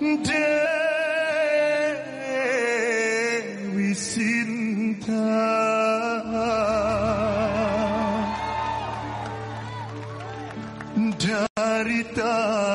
Dewi Sinta dari tangan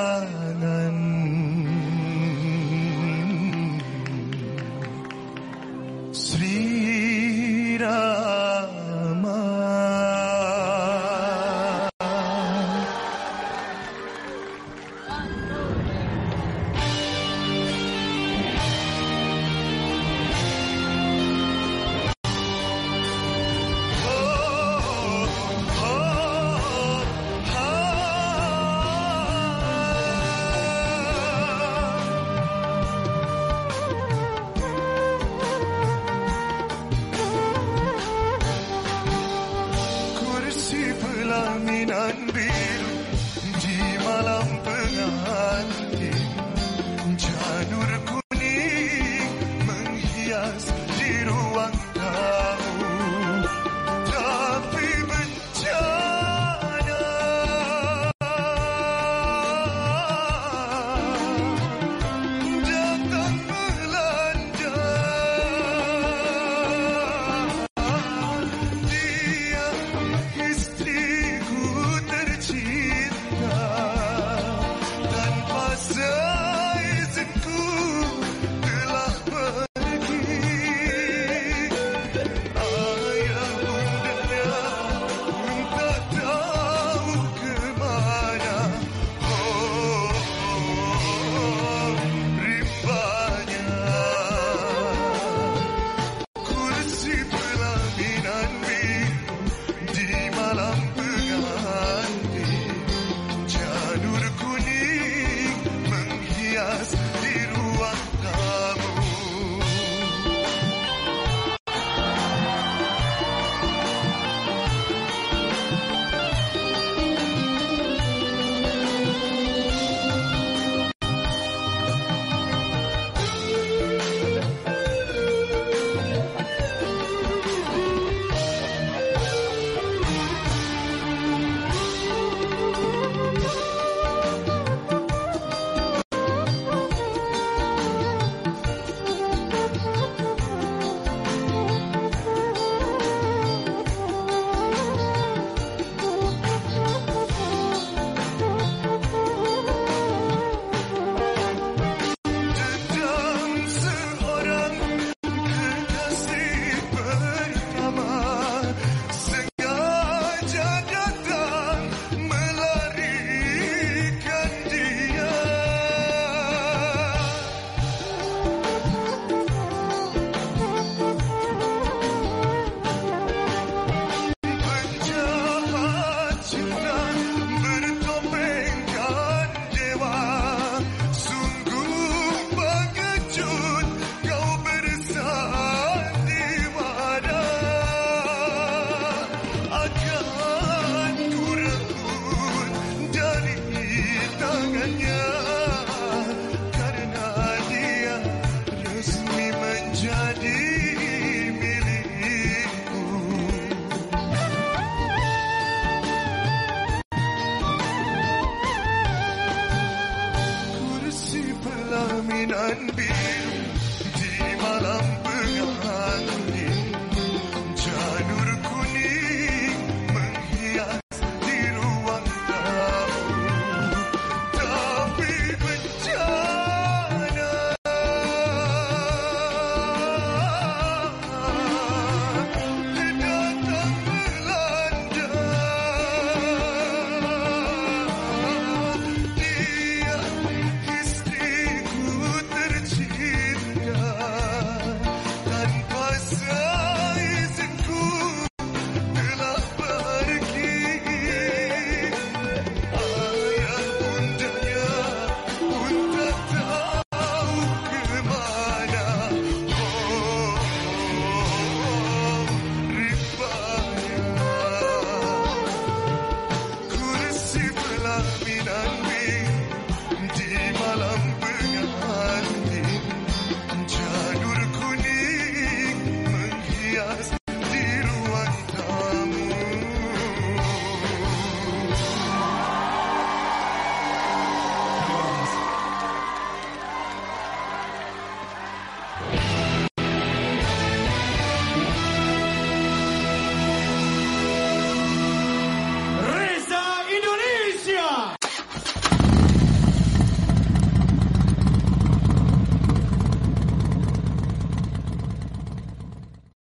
pelaminan biru